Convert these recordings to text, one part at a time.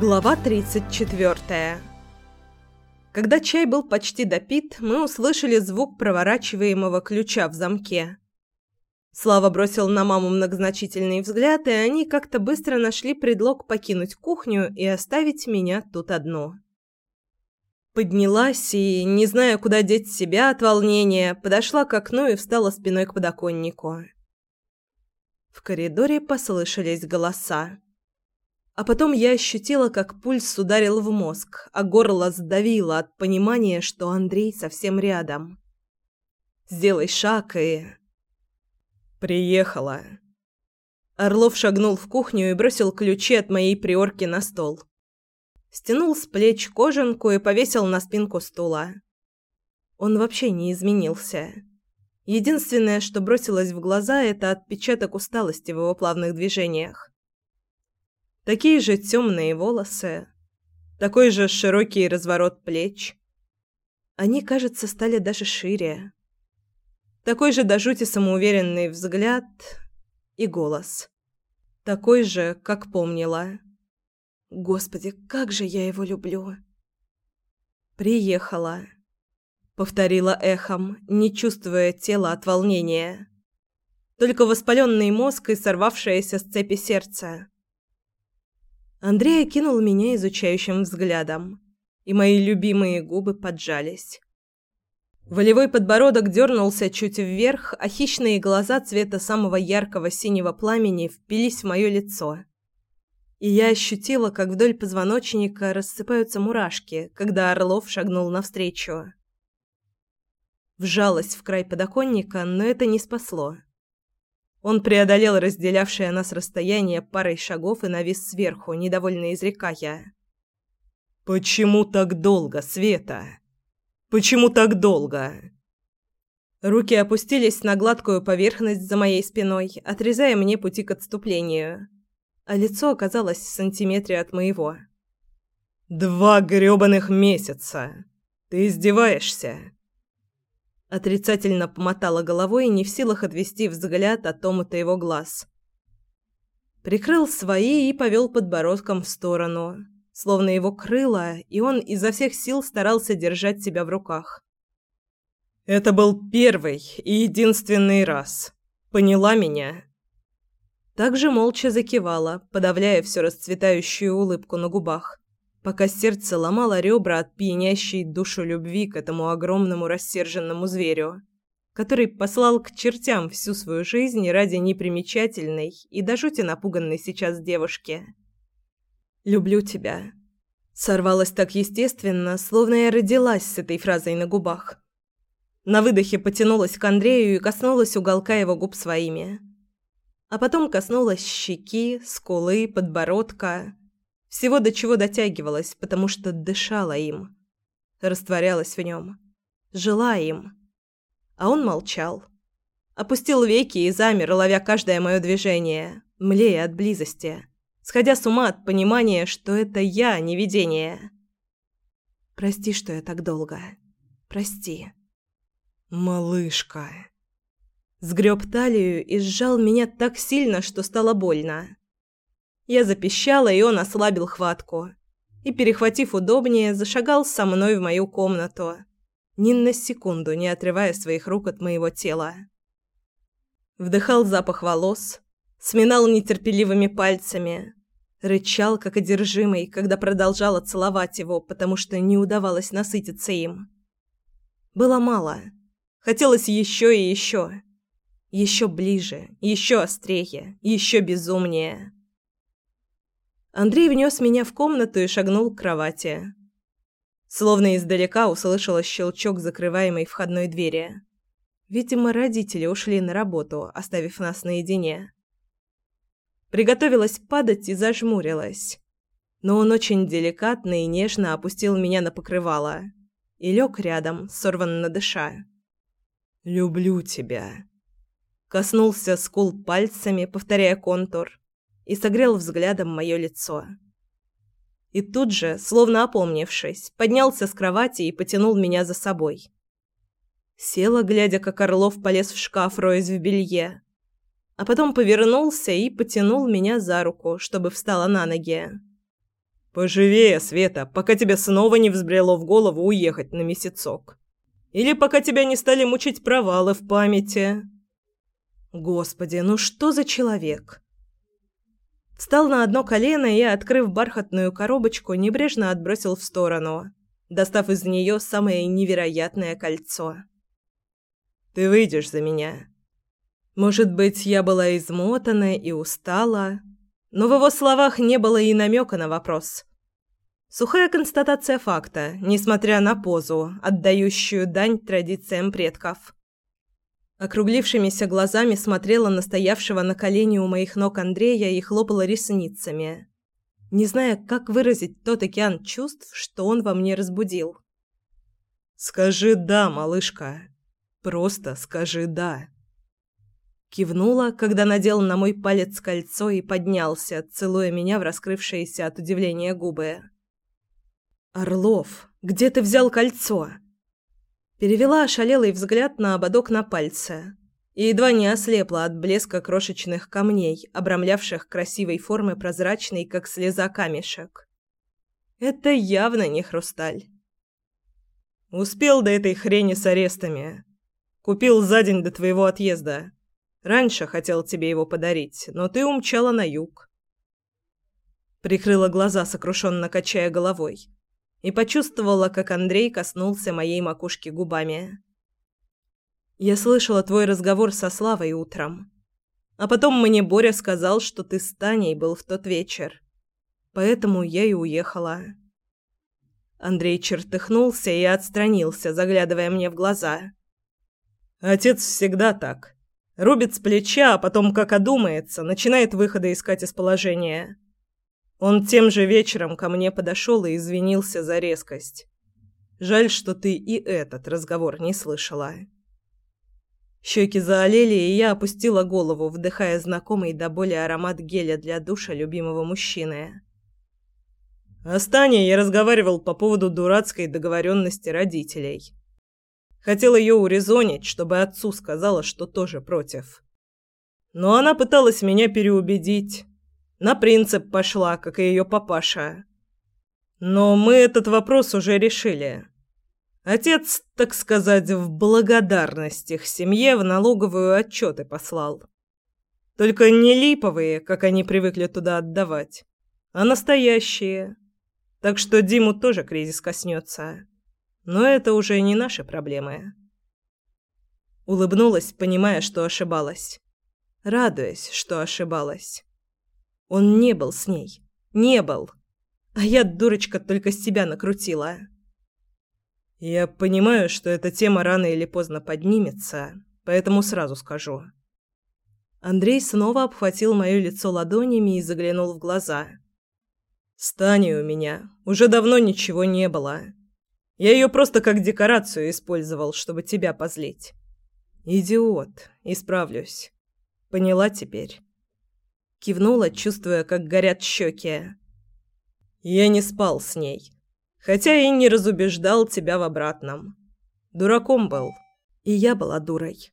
Глава 34. Когда чай был почти допит, мы услышали звук проворачиваемого ключа в замке. Слава бросил на маму многозначительный взгляд, и они как-то быстро нашли предлог покинуть кухню и оставить меня тут одну. Поднялась и, не зная, куда деть себя от волнения, подошла к окну и встала спиной к подоконнику. В коридоре послышались голоса. А потом я ощутила, как пульс ударил в мозг, а горло сдавило от понимания, что Андрей совсем рядом. «Сделай шаг и...» «Приехала». Орлов шагнул в кухню и бросил ключи от моей приорки на стол. Стянул с плеч кожанку и повесил на спинку стула. Он вообще не изменился. Единственное, что бросилось в глаза, это отпечаток усталости в его плавных движениях. Такие же темные волосы, такой же широкий разворот плеч. Они, кажется, стали даже шире. Такой же до жути самоуверенный взгляд и голос. Такой же, как помнила. Господи, как же я его люблю. Приехала. Повторила эхом, не чувствуя тела от волнения. Только воспаленный мозг и сорвавшееся с цепи сердце. Андрей окинул меня изучающим взглядом, и мои любимые губы поджались. Волевой подбородок дернулся чуть вверх, а хищные глаза цвета самого яркого синего пламени впились в мое лицо. И я ощутила, как вдоль позвоночника рассыпаются мурашки, когда Орлов шагнул навстречу. Вжалась в край подоконника, но это не спасло. Он преодолел разделявшее нас расстояние парой шагов и навис сверху, недовольно изрекая. «Почему так долго, Света? Почему так долго?» Руки опустились на гладкую поверхность за моей спиной, отрезая мне пути к отступлению, а лицо оказалось в сантиметре от моего. «Два грёбаных месяца! Ты издеваешься?» Отрицательно помотала головой, не в силах отвести взгляд от омута его глаз. Прикрыл свои и повел подбородком в сторону, словно его крыло, и он изо всех сил старался держать себя в руках. «Это был первый и единственный раз. Поняла меня?» Также молча закивала, подавляя всю расцветающую улыбку на губах пока сердце ломало ребра от пьянящей душу любви к этому огромному рассерженному зверю, который послал к чертям всю свою жизнь ради непримечательной и до жути напуганной сейчас девушки. «Люблю тебя». Сорвалась так естественно, словно я родилась с этой фразой на губах. На выдохе потянулась к Андрею и коснулась уголка его губ своими. А потом коснулась щеки, скулы, подбородка всего до чего дотягивалась, потому что дышала им. Растворялась в нем. Жила им. А он молчал. Опустил веки и замер, ловя каждое мое движение, млея от близости, сходя с ума от понимания, что это я, а не видение. «Прости, что я так долго. Прости». «Малышка». Сгреб талию и сжал меня так сильно, что стало больно. Я запищала, и он ослабил хватку. И, перехватив удобнее, зашагал со мной в мою комнату, ни на секунду не отрывая своих рук от моего тела. Вдыхал запах волос, сминал нетерпеливыми пальцами, рычал, как одержимый, когда продолжала целовать его, потому что не удавалось насытиться им. Было мало. Хотелось еще и еще. Еще ближе, еще острее, еще безумнее. Андрей внес меня в комнату и шагнул к кровати. Словно издалека услышала щелчок закрываемой входной двери. Видимо, родители ушли на работу, оставив нас наедине. Приготовилась падать и зажмурилась. Но он очень деликатно и нежно опустил меня на покрывало и лег рядом, сорванно дыша. «Люблю тебя». Коснулся скул пальцами, повторяя контур и согрел взглядом мое лицо. И тут же, словно опомнившись, поднялся с кровати и потянул меня за собой. Села, глядя, как Орлов полез в шкаф, роясь в белье. А потом повернулся и потянул меня за руку, чтобы встала на ноги. Поживее, Света, пока тебе снова не взбрело в голову уехать на месяцок. Или пока тебя не стали мучить провалы в памяти. Господи, ну что за человек? Встал на одно колено и, открыв бархатную коробочку, небрежно отбросил в сторону, достав из нее самое невероятное кольцо. «Ты выйдешь за меня». Может быть, я была измотана и устала, но в его словах не было и намека на вопрос. Сухая констатация факта, несмотря на позу, отдающую дань традициям предков. Округлившимися глазами смотрела на стоявшего на колене у моих ног Андрея и хлопала ресницами, не зная, как выразить тот океан чувств, что он во мне разбудил. «Скажи «да», малышка. Просто скажи «да». Кивнула, когда надел на мой палец кольцо и поднялся, целуя меня в раскрывшиеся от удивления губы. «Орлов, где ты взял кольцо?» Перевела ошалелый взгляд на ободок на пальце и едва не ослепла от блеска крошечных камней, обрамлявших красивой формы прозрачный, как слеза камешек. Это явно не хрусталь. Успел до этой хрени с арестами. Купил за день до твоего отъезда. Раньше хотел тебе его подарить, но ты умчала на юг. Прикрыла глаза, сокрушенно качая головой, и почувствовала, как Андрей коснулся моей макушки губами. Я слышала твой разговор со Славой утром. А потом мне Боря сказал, что ты с Таней был в тот вечер. Поэтому я и уехала. Андрей чертыхнулся и отстранился, заглядывая мне в глаза. Отец всегда так. Рубит с плеча, а потом, как одумается, начинает выхода искать из положения. Он тем же вечером ко мне подошел и извинился за резкость. Жаль, что ты и этот разговор не слышала. Щеки заолели, и я опустила голову, вдыхая знакомый до боли аромат геля для душа любимого мужчины. О Стане я разговаривал по поводу дурацкой договоренности родителей. Хотел ее урезонить, чтобы отцу сказала, что тоже против. Но она пыталась меня переубедить. На принцип пошла, как и ее папаша. Но мы этот вопрос уже решили. Отец, так сказать, в благодарность их семье в налоговую отчеты послал. Только не липовые, как они привыкли туда отдавать, а настоящие. Так что Диму тоже кризис коснется. Но это уже не наши проблемы. Улыбнулась, понимая, что ошибалась. Радуясь, что ошибалась. Он не был с ней. Не был. А я, дурочка, только себя накрутила. Я понимаю, что эта тема рано или поздно поднимется, поэтому сразу скажу. Андрей снова обхватил моё лицо ладонями и заглянул в глаза. С Таней у меня уже давно ничего не было. Я ее просто как декорацию использовал, чтобы тебя позлить. Идиот, исправлюсь. Поняла теперь. Кивнула, чувствуя, как горят щеки. Я не спал с ней, хотя и не разубеждал тебя в обратном. Дураком был, и я была дурой.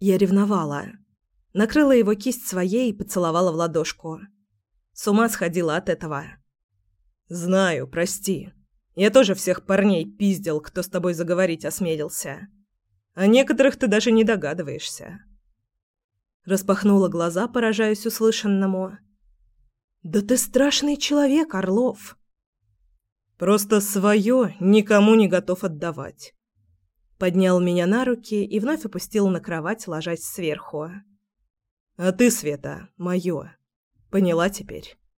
Я ревновала. Накрыла его кисть своей и поцеловала в ладошку. С ума сходила от этого. Знаю, прости. Я тоже всех парней пиздил, кто с тобой заговорить осмелился. О некоторых ты даже не догадываешься. Распахнула глаза, поражаясь услышанному. «Да ты страшный человек, Орлов!» «Просто свое никому не готов отдавать». Поднял меня на руки и вновь опустил на кровать, ложась сверху. «А ты, Света, мое. Поняла теперь?»